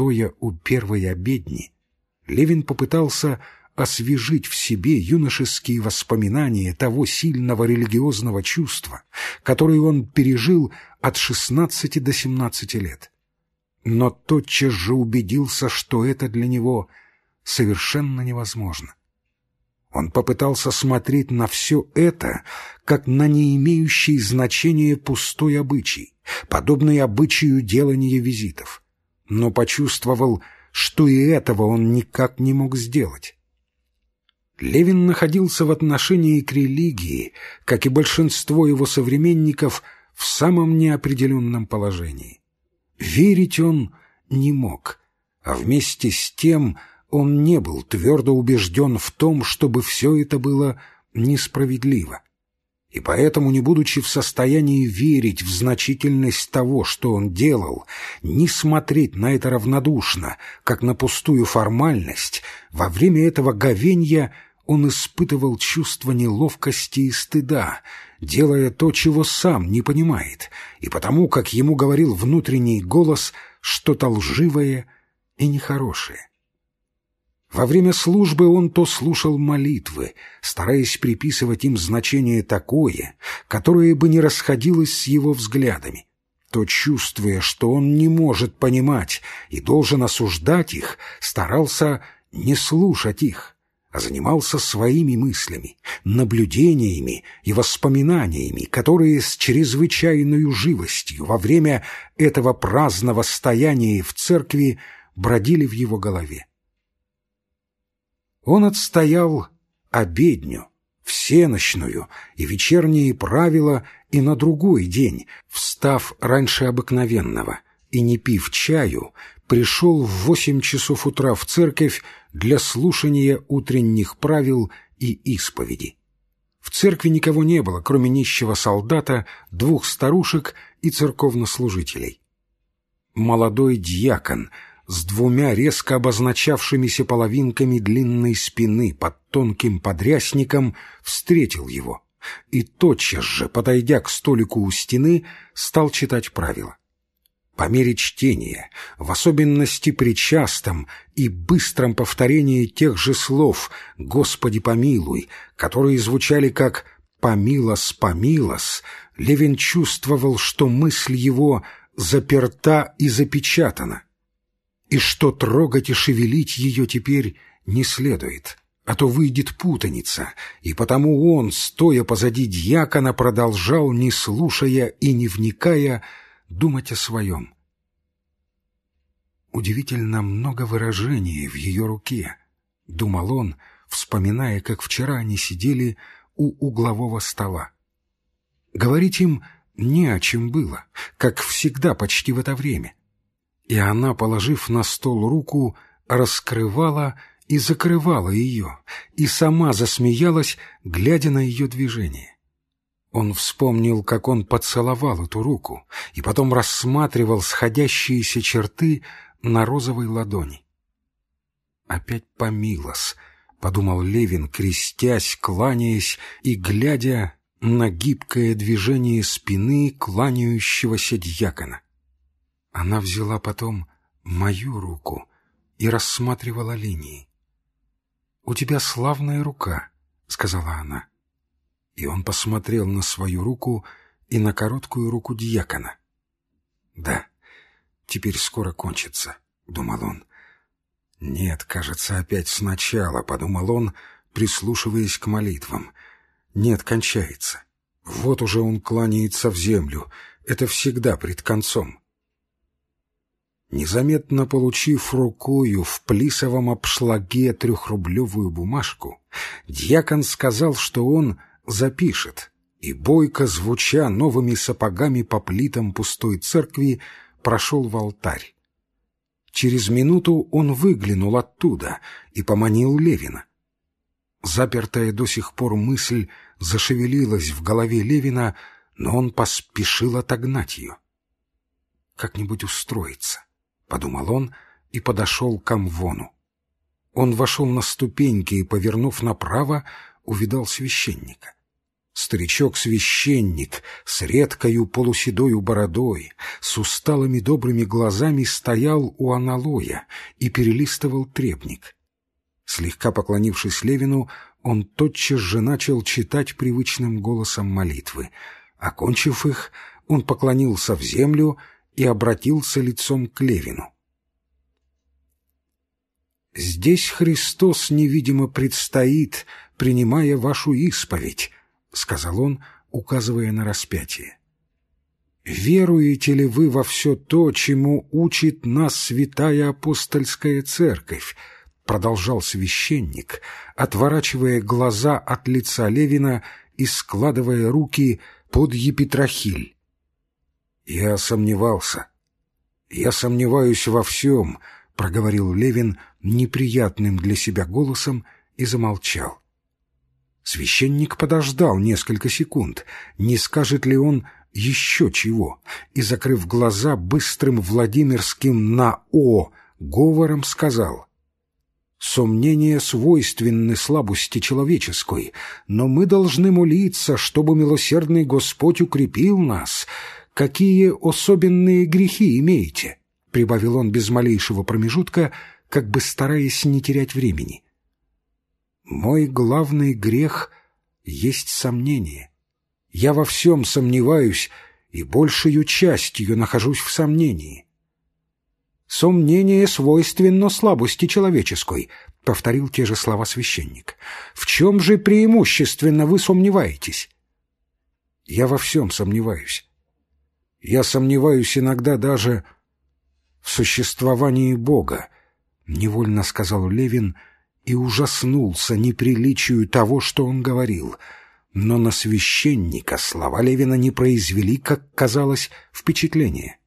стоя у первой обедни, Левин попытался освежить в себе юношеские воспоминания того сильного религиозного чувства, которое он пережил от 16 до 17 лет. Но тотчас же убедился, что это для него совершенно невозможно. Он попытался смотреть на все это, как на не имеющий значения пустой обычай, подобный обычаю делания визитов, но почувствовал, что и этого он никак не мог сделать. Левин находился в отношении к религии, как и большинство его современников, в самом неопределенном положении. Верить он не мог, а вместе с тем он не был твердо убежден в том, чтобы все это было несправедливо. И поэтому, не будучи в состоянии верить в значительность того, что он делал, не смотреть на это равнодушно, как на пустую формальность, во время этого говенья он испытывал чувство неловкости и стыда, делая то, чего сам не понимает, и потому, как ему говорил внутренний голос, что-то лживое и нехорошее. Во время службы он то слушал молитвы, стараясь приписывать им значение такое, которое бы не расходилось с его взглядами, то, чувствуя, что он не может понимать и должен осуждать их, старался не слушать их а занимался своими мыслями, наблюдениями и воспоминаниями, которые с чрезвычайной живостью во время этого праздного стояния в церкви бродили в его голове. Он отстоял обедню, всеночную и вечерние правила и на другой день, встав раньше обыкновенного и не пив чаю, пришел в восемь часов утра в церковь для слушания утренних правил и исповеди. В церкви никого не было, кроме нищего солдата, двух старушек и церковнослужителей. Молодой дьякон с двумя резко обозначавшимися половинками длинной спины под тонким подрясником встретил его и тотчас же, подойдя к столику у стены, стал читать правила. По мере чтения, в особенности при частом и быстром повторении тех же слов «Господи помилуй», которые звучали как «помилос, помилос», Левин чувствовал, что мысль его заперта и запечатана, и что трогать и шевелить ее теперь не следует, а то выйдет путаница, и потому он, стоя позади дьякона, продолжал, не слушая и не вникая, думать о своем. Удивительно много выражений в ее руке, — думал он, вспоминая, как вчера они сидели у углового стола. Говорить им не о чем было, как всегда почти в это время. И она, положив на стол руку, раскрывала и закрывала ее, и сама засмеялась, глядя на ее движение. Он вспомнил, как он поцеловал эту руку, и потом рассматривал сходящиеся черты на розовой ладони. «Опять помилос», — подумал Левин, крестясь, кланяясь и глядя на гибкое движение спины кланяющегося дьякона. Она взяла потом мою руку и рассматривала линии. «У тебя славная рука», — сказала она и он посмотрел на свою руку и на короткую руку дьякона. «Да, теперь скоро кончится», — думал он. «Нет, кажется, опять сначала», — подумал он, прислушиваясь к молитвам. «Нет, кончается. Вот уже он кланяется в землю. Это всегда пред концом». Незаметно получив рукою в плисовом обшлаге трехрублевую бумажку, дьякон сказал, что он запишет, и, бойко звуча новыми сапогами по плитам пустой церкви, прошел в алтарь. Через минуту он выглянул оттуда и поманил Левина. Запертая до сих пор мысль зашевелилась в голове Левина, но он поспешил отогнать ее. «Как-нибудь устроиться», — подумал он и подошел к Амвону. Он вошел на ступеньки и, повернув направо, увидал священника. Старичок-священник с редкою полуседою бородой, с усталыми добрыми глазами стоял у аналоя и перелистывал требник. Слегка поклонившись Левину, он тотчас же начал читать привычным голосом молитвы. Окончив их, он поклонился в землю и обратился лицом к Левину. «Здесь Христос невидимо предстоит, принимая вашу исповедь», — сказал он, указывая на распятие. «Веруете ли вы во все то, чему учит нас святая апостольская церковь?» — продолжал священник, отворачивая глаза от лица Левина и складывая руки под епитрахиль. «Я сомневался. Я сомневаюсь во всем», — проговорил Левин неприятным для себя голосом и замолчал. Священник подождал несколько секунд, не скажет ли он еще чего, и, закрыв глаза, быстрым Владимирским на «о» говором сказал — Сомнения свойственны слабости человеческой, но мы должны молиться, чтобы милосердный Господь укрепил нас. Какие особенные грехи имеете?» — прибавил он без малейшего промежутка, как бы стараясь не терять времени. Мой главный грех есть сомнение. Я во всем сомневаюсь и большую частью нахожусь в сомнении. «Сомнение свойственно слабости человеческой», — повторил те же слова священник. «В чем же преимущественно вы сомневаетесь?» «Я во всем сомневаюсь. Я сомневаюсь иногда даже в существовании Бога», — невольно сказал Левин, — и ужаснулся неприличию того, что он говорил. Но на священника слова Левина не произвели, как казалось, впечатление.